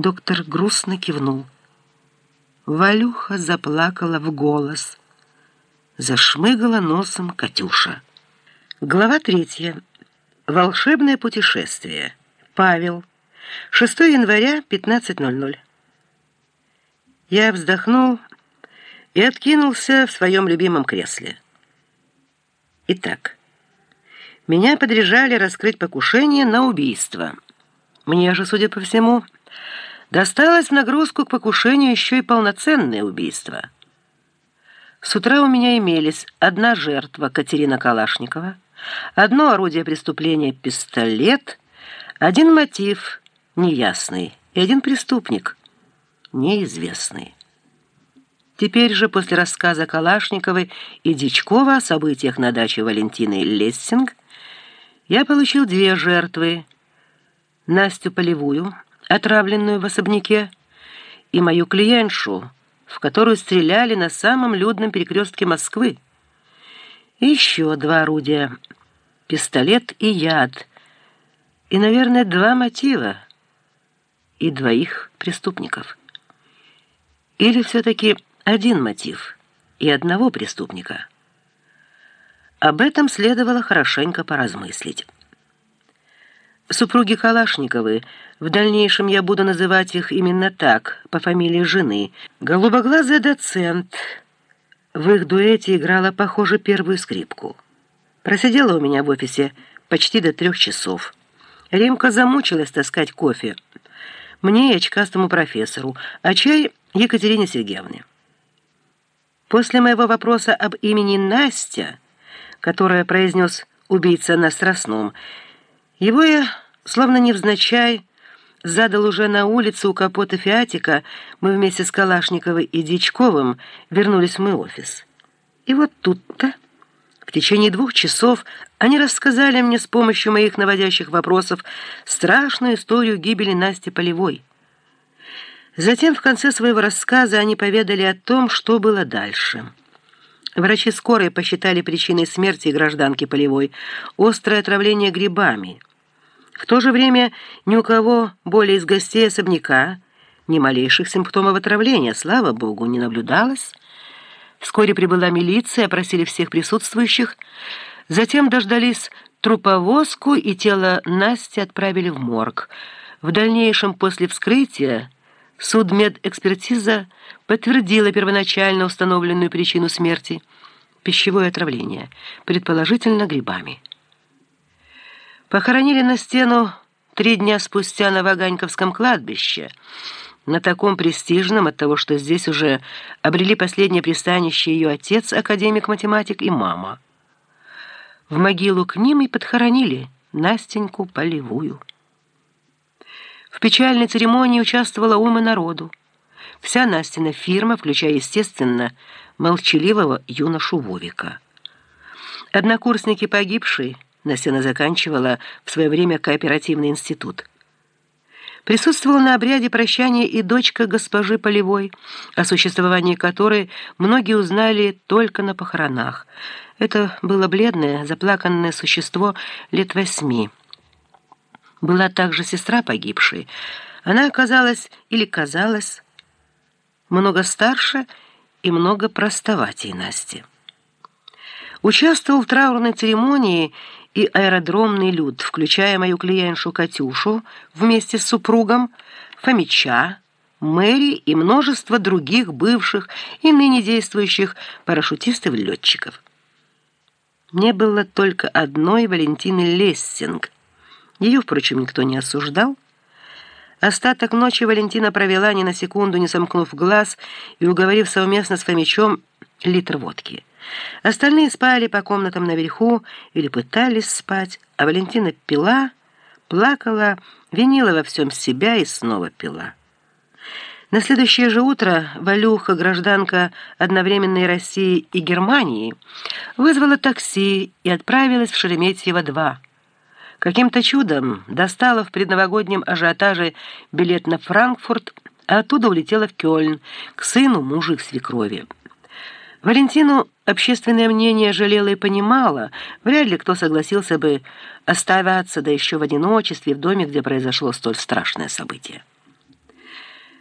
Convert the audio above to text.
Доктор грустно кивнул. Валюха заплакала в голос. Зашмыгала носом Катюша. Глава третья. Волшебное путешествие. Павел. 6 января, 15.00. Я вздохнул и откинулся в своем любимом кресле. Итак, меня подряжали раскрыть покушение на убийство. Мне же, судя по всему, досталось в нагрузку к покушению еще и полноценное убийство. С утра у меня имелись одна жертва Катерина Калашникова, одно орудие преступления — пистолет, один мотив — неясный, и один преступник — неизвестный. Теперь же, после рассказа Калашниковой и Дичкова о событиях на даче Валентины Лессинг, я получил две жертвы. Настю Полевую, отравленную в особняке, и мою клиентшу, в которую стреляли на самом людном перекрестке Москвы. И еще два орудия — пистолет и яд. И, наверное, два мотива и двоих преступников. Или все-таки один мотив и одного преступника. Об этом следовало хорошенько поразмыслить. Супруги Калашниковы, в дальнейшем я буду называть их именно так, по фамилии жены, голубоглазый доцент, в их дуэте играла, похоже, первую скрипку. Просидела у меня в офисе почти до трех часов. Ремка замучилась таскать кофе. Мне и очкастому профессору, а чай Екатерине Сергеевне. После моего вопроса об имени Настя, которое произнес убийца на Страстном, его я, словно невзначай, задал уже на улице у капота Фиатика, мы вместе с Калашниковой и Дичковым вернулись в мой офис. И вот тут-то, в течение двух часов, они рассказали мне с помощью моих наводящих вопросов страшную историю гибели Насти Полевой. Затем в конце своего рассказа они поведали о том, что было дальше. Врачи скорой посчитали причиной смерти гражданки Полевой острое отравление грибами. В то же время ни у кого более из гостей особняка ни малейших симптомов отравления, слава богу, не наблюдалось. Вскоре прибыла милиция, опросили всех присутствующих, затем дождались труповозку и тело Насти отправили в морг. В дальнейшем после вскрытия Судмедэкспертиза подтвердила первоначально установленную причину смерти – пищевое отравление, предположительно грибами. Похоронили на стену три дня спустя на Ваганьковском кладбище, на таком престижном от того, что здесь уже обрели последнее пристанище ее отец, академик-математик, и мама. В могилу к ним и подхоронили Настеньку Полевую. В печальной церемонии участвовала уйма народу. Вся Настина фирма, включая, естественно, молчаливого юношу Вовика. Однокурсники погибшей Настена заканчивала в свое время кооперативный институт. Присутствовала на обряде прощания и дочка госпожи Полевой, о существовании которой многие узнали только на похоронах. Это было бледное, заплаканное существо лет восьми была также сестра погибшей. Она оказалась или казалась много старше и много простоватей Насти. Участвовал в траурной церемонии и аэродромный люд, включая мою клиентшу Катюшу вместе с супругом, Фомича, Мэри и множество других бывших и ныне действующих парашютистов-летчиков. Не было только одной Валентины Лессинг – ее, впрочем, никто не осуждал. Остаток ночи Валентина провела ни на секунду, не сомкнув глаз и уговорив совместно с Фомичом литр водки. Остальные спали по комнатам наверху или пытались спать, а Валентина пила, плакала, винила во всем себя и снова пила. На следующее же утро Валюха, гражданка одновременной России и Германии, вызвала такси и отправилась в Шереметьево-2. Каким-то чудом достала в предновогоднем ажиотаже билет на Франкфурт, а оттуда улетела в Кёльн к сыну мужа их свекрови. Валентину общественное мнение жалело и понимало, вряд ли кто согласился бы оставаться, да еще в одиночестве, в доме, где произошло столь страшное событие.